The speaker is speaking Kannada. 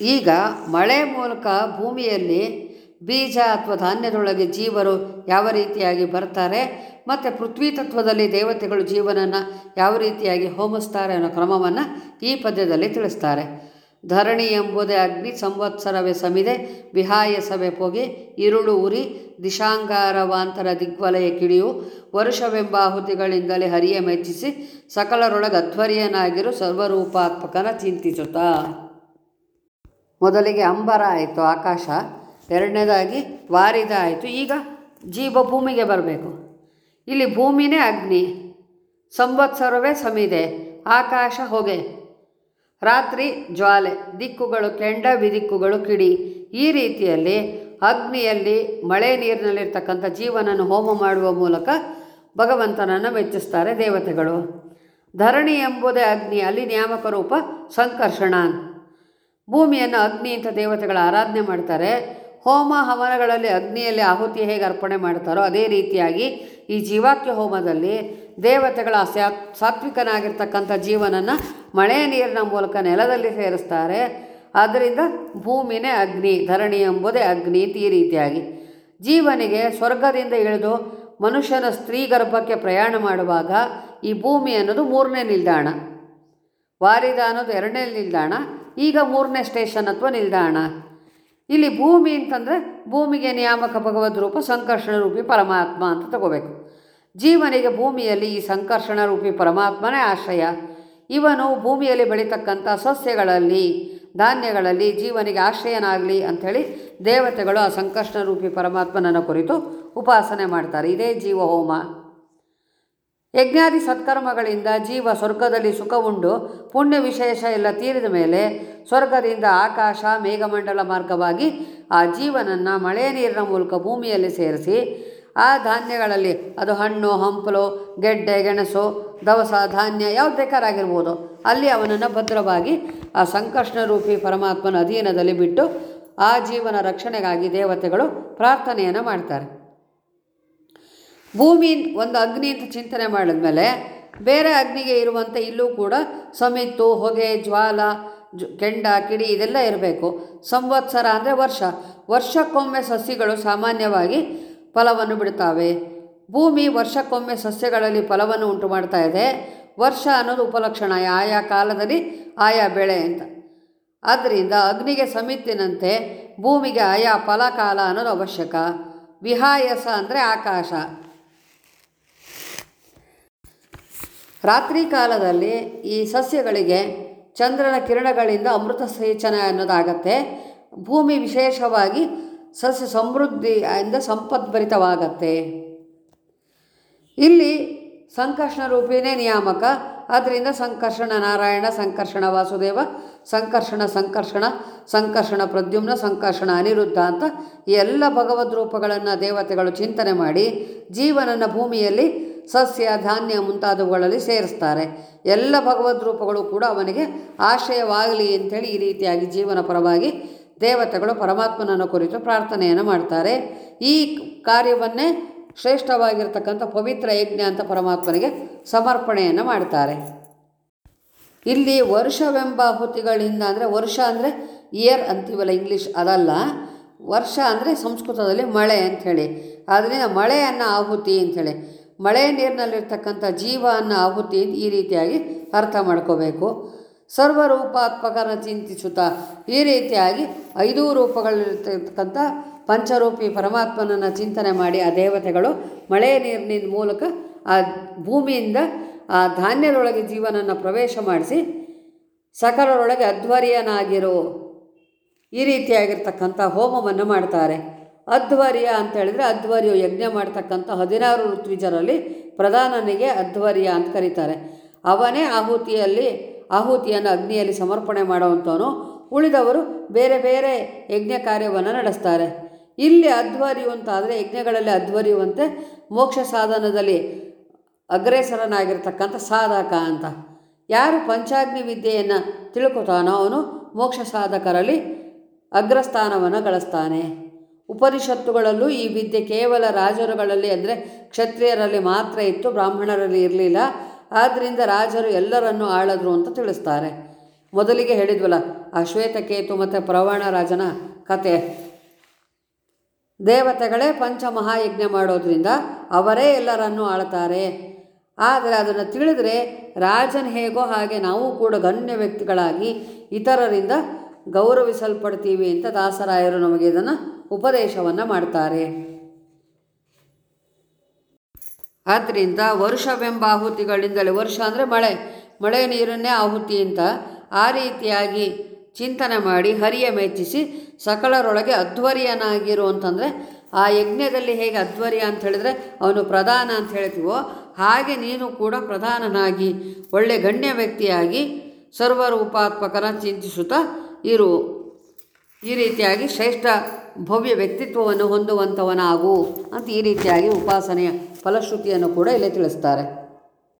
ಈಗ ಮಳೆ ಮೂಲಕ ಭೂಮಿಯಲ್ಲಿ ಬೀಜ ಅಥವಾ ಧಾನ್ಯದೊಳಗೆ ಜೀವರು ಯಾವ ರೀತಿಯಾಗಿ ಬರ್ತಾರೆ ಮತ್ತು ಪೃಥ್ವಿ ತತ್ವದಲ್ಲಿ ದೇವತೆಗಳು ಜೀವನನ್ನು ಯಾವ ರೀತಿಯಾಗಿ ಹೋಮಿಸ್ತಾರೆ ಅನ್ನೋ ಕ್ರಮವನ್ನು ಈ ಪದ್ಯದಲ್ಲಿ ತಿಳಿಸ್ತಾರೆ. ಧರಣಿ ಎಂಬುದೇ ಅಗ್ನಿ ಸಂವತ್ಸರವೇ ಸಮಿದೆ ವಿಹಾಯ ಸಭೆ ಪೋಗಿ, ಇರುಳು ಉರಿ, ದಿಶಾಂಗಾರವಾಂತರ ದಿಗ್ವಲಯ ಕಿಡಿಯು ವರುಷವೆಂಬಾಹುತಿಗಳಿಂದಲೇ ಹರಿಯ ಮೆಚ್ಚಿಸಿ ಸಕಲರೊಳಗೆ ಅಧ್ವರ್ಯನಾಗಿರು ಸರ್ವರೂಪಾತ್ಮಕನ ಚಿಂತಿಸುತ್ತಾ. ಮೊದಲಿಗೆ ಅಂಬರ ಆಯಿತು, ಆಕಾಶ. ಎರಡನೇದಾಗಿ ವಾರಿದ ಆಯಿತು. ಈಗ ಜೀವ ಭೂಮಿಗೆ ಬರಬೇಕು. ಇಲ್ಲಿ ಭೂಮಿನೇ ಅಗ್ನಿ, ಸಂವತ್ಸರವೇ ಸಮಿದೆ, ಆಕಾಶ ಹೊಗೆ, ರಾತ್ರಿ ಜ್ವಾಲೆ, ದಿಕ್ಕುಗಳು ಕೆಂಡ ಬಿದಿಕ್ಕುಗಳು ಕಿಡಿ. ಈ ರೀತಿಯಲ್ಲಿ ಅಗ್ನಿಯಲ್ಲಿ ಮಳೆ ನೀರಿನಲ್ಲಿರ್ತಕ್ಕಂಥ ಜೀವನನ್ನು ಹೋಮ ಮಾಡುವ ಮೂಲಕ ಭಗವಂತನನ್ನು ಮೆಚ್ಚಿಸ್ತಾರೆ ದೇವತೆಗಳು. ಧರಣಿ ಎಂಬುದೇ ಅಗ್ನಿ, ಅಲ್ಲಿ ನಿಯಾಮಕ ರೂಪ ಸಂಕರ್ಷಣ ಭೂಮಿಯನ್ನು ಅಗ್ನಿ ಅಂತ ದೇವತೆಗಳ ಆರಾಧನೆ ಮಾಡ್ತಾರೆ. ಹೋಮ ಹವನಗಳಲ್ಲಿ ಅಗ್ನಿಯಲ್ಲಿ ಆಹುತಿ ಹೇಗೆ ಅರ್ಪಣೆ ಮಾಡ್ತಾರೋ ಅದೇ ರೀತಿಯಾಗಿ ಈ ಜೀವಾಕ್ಯ ಹೋಮದಲ್ಲಿ ದೇವತೆಗಳ ಸಾತ್ವಿಕನಾಗಿರ್ತಕ್ಕಂಥ ಜೀವನನ್ನು ಮಳೆಯ ನೀರಿನ ಮೂಲಕ ನೆಲದಲ್ಲಿ ಸೇರಿಸ್ತಾರೆ. ಆದ್ದರಿಂದ ಭೂಮಿನೇ ಅಗ್ನಿ, ಧರಣಿ ಎಂಬುದೇ ಅಗ್ನಿ ಈ ರೀತಿಯಾಗಿ. ಜೀವನಿಗೆ ಸ್ವರ್ಗದಿಂದ ಇಳಿದು ಮನುಷ್ಯನ ಸ್ತ್ರೀ ಗರ್ಭಕ್ಕೆ ಪ್ರಯಾಣ ಮಾಡುವಾಗ ಈ ಭೂಮಿ ಅನ್ನೋದು ಮೂರನೇ ನಿಲ್ದಾಣ. ವಾರಿದ ಅನ್ನೋದು ಎರಡನೇ ನಿಲ್ದಾಣ. ಈಗ ಮೂರನೇ ಸ್ಟೇಷನ್ ಅಥವಾ ನಿಲ್ದಾಣ ಇಲ್ಲಿ ಭೂಮಿ ಅಂತಂದರೆ ಭೂಮಿಗೆ ನಿಯಾಮಕ ಭಗವದ್ ರೂಪ, ಸಂಕರ್ಷಣ ರೂಪಿ ಪರಮಾತ್ಮ ಅಂತ ತಗೋಬೇಕು. ಜೀವನಿಗೆ ಭೂಮಿಯಲ್ಲಿ ಈ ಸಂಕರ್ಷಣ ರೂಪಿ ಪರಮಾತ್ಮನೇ ಆಶ್ರಯ. ಇವನು ಭೂಮಿಯಲ್ಲಿ ಬೆಳೀತಕ್ಕಂಥ ಸಸ್ಯಗಳಲ್ಲಿ, ಧಾನ್ಯಗಳಲ್ಲಿ ಜೀವನಿಗೆ ಆಶ್ರಯನಾಗಲಿ ಅಂಥೇಳಿ ದೇವತೆಗಳು ಆ ಸಂಕರ್ಷಣ ರೂಪಿ ಪರಮಾತ್ಮನನ್ನು ಕುರಿತು ಉಪಾಸನೆ ಮಾಡ್ತಾರೆ. ಇದೇ ಜೀವ ಹೋಮ ಯಜ್ಞಾದಿ ಸತ್ಕರ್ಮಗಳಿಂದ ಜೀವ ಸ್ವರ್ಗದಲ್ಲಿ ಸುಖವುಂಡು ಪುಣ್ಯ ವಿಶೇಷ ಎಲ್ಲ ತೀರಿದ ಮೇಲೆ ಸ್ವರ್ಗದಿಂದ ಆಕಾಶ ಮೇಘಮಂಡಲ ಮಾರ್ಗವಾಗಿ ಆ ಜೀವನನ್ನು ಮಳೆ ನೀರಿನ ಮೂಲಕ ಭೂಮಿಯಲ್ಲಿ ಸೇರಿಸಿ ಆ ಧಾನ್ಯಗಳಲ್ಲಿ ಅದು ಹಣ್ಣು, ಹಂಪಲು, ಗೆಡ್ಡೆ, ಗೆಣಸು, ದವಸ, ಧಾನ್ಯ ಯಾವ್ದು ಬೇಕಾರಾಗಿರ್ಬೋದು. ಅಲ್ಲಿ ಅವನನ್ನು ಭದ್ರವಾಗಿ ಆ ಸಂಕಷ್ಟ ರೂಪಿ ಪರಮಾತ್ಮನ ಅಧೀನದಲ್ಲಿ ಬಿಟ್ಟು ಆ ಜೀವನ ರಕ್ಷಣೆಗಾಗಿ ದೇವತೆಗಳು ಪ್ರಾರ್ಥನೆಯನ್ನು ಮಾಡ್ತಾರೆ. ಭೂಮಿ ಒಂದು ಅಗ್ನಿ ಅಂತ ಚಿಂತನೆ ಮಾಡಿದ್ಮೇಲೆ ಬೇರೆ ಅಗ್ನಿಗೆ ಇರುವಂಥ ಇಲ್ಲೂ ಕೂಡ ಸಮಿತ್ತು, ಹೊಗೆ, ಜ್ವಾಲ ಕೆಂಡ, ಕಿಡಿ ಇದೆಲ್ಲ ಇರಬೇಕು. ಸಂವತ್ಸರ ಅಂದರೆ ವರ್ಷ. ವರ್ಷಕ್ಕೊಮ್ಮೆ ಸಸ್ಯಗಳು ಸಾಮಾನ್ಯವಾಗಿ ಫಲವನ್ನು ಬಿಡ್ತಾವೆ. ಭೂಮಿ ವರ್ಷಕ್ಕೊಮ್ಮೆ ಸಸ್ಯಗಳಲ್ಲಿ ಫಲವನ್ನು ಉಂಟು ಮಾಡ್ತಾ ಇದೆ. ವರ್ಷ ಅನ್ನೋದು ಉಪಲಕ್ಷಣ. ಆಯಾ ಕಾಲದಲ್ಲಿ ಆಯಾ ಬೆಳೆ ಅಂತ. ಆದ್ದರಿಂದ ಅಗ್ನಿಗೆ ಸಮಿತಿನಂತೆ ಭೂಮಿಗೆ ಆಯಾ ಫಲಕಾಲ ಅನ್ನೋದು ಅವಶ್ಯಕ. ವಿಹಾಯಸ ಅಂದರೆ ಆಕಾಶ. ರಾತ್ರಿ ಕಾಲದಲ್ಲಿ ಈ ಸಸ್ಯಗಳಿಗೆ ಚಂದ್ರನ ಕಿರಣಗಳಿಂದ ಅಮೃತ ಸೇಚನ ಅನ್ನೋದಾಗತ್ತೆ. ಭೂಮಿ ವಿಶೇಷವಾಗಿ ಸಸ್ಯ ಸಮೃದ್ಧಿಯಿಂದ ಸಂಪದ್ಭರಿತವಾಗತ್ತೆ. ಇಲ್ಲಿ ಸಂಕರ್ಷಣ ರೂಪಿನೇ ನಿಯಾಮಕ. ಆದ್ದರಿಂದ ಸಂಕರ್ಷಣ ನಾರಾಯಣ, ಸಂಕರ್ಷಣ ವಾಸುದೇವ, ಸಂಕರ್ಷಣ ಸಂಕರ್ಷಣ ಸಂಕರ್ಷಣ ಪ್ರದ್ಯುಮ್ನ, ಸಂಕರ್ಷಣ ಅನಿರುದ್ಧ ಅಂತ ಎಲ್ಲ ಭಗವದ್ ರೂಪಗಳನ್ನು ದೇವತೆಗಳು ಚಿಂತನೆ ಮಾಡಿ ಜೀವನನ ಭೂಮಿಯಲ್ಲಿ ಸಸ್ಯ, ಧಾನ್ಯ ಮುಂತಾದವುಗಳಲ್ಲಿ ಸೇರಿಸ್ತಾರೆ. ಎಲ್ಲ ಭಗವದ್ ರೂಪಗಳು ಕೂಡ ಅವನಿಗೆ ಆಶ್ರಯವಾಗಲಿ ಅಂಥೇಳಿ ಈ ರೀತಿಯಾಗಿ ಜೀವನ ಪರವಾಗಿ ದೇವತೆಗಳು ಪರಮಾತ್ಮನನ್ನು ಕುರಿತು ಪ್ರಾರ್ಥನೆಯನ್ನು ಮಾಡ್ತಾರೆ. ಈ ಕಾರ್ಯವನ್ನೇ ಶ್ರೇಷ್ಠವಾಗಿರ್ತಕ್ಕಂಥ ಪವಿತ್ರ ಯಜ್ಞ ಅಂತ ಪರಮಾತ್ಮನಿಗೆ ಸಮರ್ಪಣೆಯನ್ನು ಮಾಡ್ತಾರೆ. ಇಲ್ಲಿ ವರ್ಷವೆಂಬ ಹುತಿಗಳಿಂದ ಅಂದರೆ ವರ್ಷ ಅಂದರೆ ಇಯರ್ ಅಂತೀವಲ್ಲ ಇಂಗ್ಲೀಷ್ ಅದಲ್ಲ. ವರ್ಷ ಅಂದರೆ ಸಂಸ್ಕೃತದಲ್ಲಿ ಮಳೆ ಅಂಥೇಳಿ. ಆದ್ದರಿಂದ ಮಳೆಯನ್ನು ಆಹುತಿ ಅಂಥೇಳಿ. ಮಳೆ ನೀರಿನಲ್ಲಿರ್ತಕ್ಕಂಥ ಜೀವ ಅನ್ನೋ ಆಹುತಿ ಈ ರೀತಿಯಾಗಿ ಅರ್ಥ ಮಾಡ್ಕೋಬೇಕು. ಸರ್ವರೂಪಾತ್ಮಕನ ಚಿಂತಿಸುತ್ತಾ ಈ ರೀತಿಯಾಗಿ ಐದು ರೂಪಗಳಲ್ಲಿರ್ತಕ್ಕಂಥ ಪಂಚರೂಪಿ ಪರಮಾತ್ಮನನ್ನು ಚಿಂತನೆ ಮಾಡಿ ಆ ದೇವತೆಗಳು ಮಳೆ ನೀರಿನ ಮೂಲಕ ಆ ಭೂಮಿಯಿಂದ ಆ ಧಾನ್ಯದೊಳಗೆ ಜೀವನನ್ನು ಪ್ರವೇಶ ಮಾಡಿಸಿ ಸಕಲರೊಳಗೆ ಅಧ್ವರ್ಯನಾಗಿರೋ ಈ ರೀತಿಯಾಗಿರ್ತಕ್ಕಂಥ ಹೋಮವನ್ನು ಮಾಡ್ತಾರೆ. ಅಧ್ವರ್ಯ ಅಂತ ಹೇಳಿದರೆ ಅಧ್ವರ್ಯ, ಯಜ್ಞ ಮಾಡ್ತಕ್ಕಂಥ ಹದಿನಾರು ಋತ್ವಿಜರಲ್ಲಿ ಪ್ರಧಾನನಿಗೆ ಅಧ್ವರ್ಯ ಅಂತ ಕರೀತಾರೆ. ಅವನೇ ಆಹುತಿಯಲ್ಲಿ, ಆಹುತಿಯನ್ನು ಅಗ್ನಿಯಲ್ಲಿ ಸಮರ್ಪಣೆ ಮಾಡುವಂಥವನು. ಉಳಿದವರು ಬೇರೆ ಬೇರೆ ಯಜ್ಞ ಕಾರ್ಯವನ್ನು ನಡೆಸ್ತಾರೆ. ಇಲ್ಲಿ ಅಧ್ವರ್ಯು ಅಂತಾದರೆ ಯಜ್ಞಗಳಲ್ಲಿ ಅಧ್ವರಿಯುವಂತೆ ಮೋಕ್ಷ ಸಾಧನದಲ್ಲಿ ಅಗ್ರೇಸರನಾಗಿರ್ತಕ್ಕಂಥ ಸಾಧಕ ಅಂತ. ಯಾರು ಪಂಚಾಗ್ನಿ ವಿದ್ಯೆಯನ್ನು ತಿಳ್ಕೊತಾನೋ ಅವನು ಮೋಕ್ಷ ಸಾಧಕರಲ್ಲಿ ಅಗ್ರಸ್ಥಾನವನ್ನು ಗಳಿಸ್ತಾನೆ. ಉಪನಿಷತ್ತುಗಳಲ್ಲೂ ಈ ವಿದ್ಯೆ ಕೇವಲ ರಾಜರುಗಳಲ್ಲಿ ಅಂದರೆ ಕ್ಷತ್ರಿಯರಲ್ಲಿ ಮಾತ್ರ ಇತ್ತು, ಬ್ರಾಹ್ಮಣರಲ್ಲಿ ಇರಲಿಲ್ಲ. ಆದ್ದರಿಂದ ರಾಜರು ಎಲ್ಲರನ್ನೂ ಆಳದ್ರು ಅಂತ ತಿಳಿಸ್ತಾರೆ. ಮೊದಲಿಗೆ ಹೇಳಿದ್ವಲ್ಲ ಆ ಶ್ವೇತಕೇತು ಮತ್ತು ಪ್ರವಣರಾಜನ ಕತೆ. ದೇವತೆಗಳೇ ಪಂಚಮಹಾಯಜ್ಞ ಮಾಡೋದ್ರಿಂದ ಅವರೇ ಎಲ್ಲರನ್ನೂ ಆಳ್ತಾರೆ. ಆದರೆ ಅದನ್ನು ತಿಳಿದರೆ ರಾಜನ ಹೇಗೋ ಹಾಗೆ ನಾವು ಕೂಡ ಗಣ್ಯ ವ್ಯಕ್ತಿಗಳಾಗಿ ಇತರರಿಂದ ಗೌರವಿಸಲ್ಪಡ್ತೀವಿ ಅಂತ ದಾಸರಾಯರು ನಮಗೆ ಇದನ್ನು ಉಪದೇಶವನ್ನು ಮಾಡ್ತಾರೆ. ಆದ್ದರಿಂದ ವರ್ಷವೆಂಬ ಆಹುತಿಗಳಿಂದಲೇ, ವರ್ಷ ಅಂದರೆ ಮಳೆ ಮಳೆ ನೀರನ್ನೇ ಆಹುತಿ ಅಂತ ಆ ರೀತಿಯಾಗಿ ಚಿಂತನೆ ಮಾಡಿ ಹರಿಯ ಮೆಚ್ಚಿಸಿ ಸಕಲರೊಳಗೆ ಅಧ್ವರ್ಯನಾಗಿರು ಅಂತಂದರೆ, ಆ ಯಜ್ಞದಲ್ಲಿ ಹೇಗೆ ಅಧ್ವರ್ಯ ಅಂತ ಹೇಳಿದರೆ, ಅವನು ಪ್ರಧಾನ ಅಂತ ಹೇಳ್ತೀವೋ, ಹಾಗೆ ನೀನು ಕೂಡ ಪ್ರಧಾನನಾಗಿ ಒಳ್ಳೆ ಗಣ್ಯ ವ್ಯಕ್ತಿಯಾಗಿ ಸರ್ವರೂಪಾತ್ಮಕನ ಚಿಂತಿಸುತ್ತಾ ಇರು. ಈ ರೀತಿಯಾಗಿ ಶ್ರೇಷ್ಠ ಭವ್ಯ ವ್ಯಕ್ತಿತ್ವವನ್ನು ಹೊಂದುವಂಥವನಾಗು ಅಂತ ಈ ರೀತಿಯಾಗಿ ಉಪಾಸನೆಯ ಫಲಶ್ರುತಿಯನ್ನು ಕೂಡ ಇಲ್ಲಿ ತಿಳಿಸ್ತಾರೆ.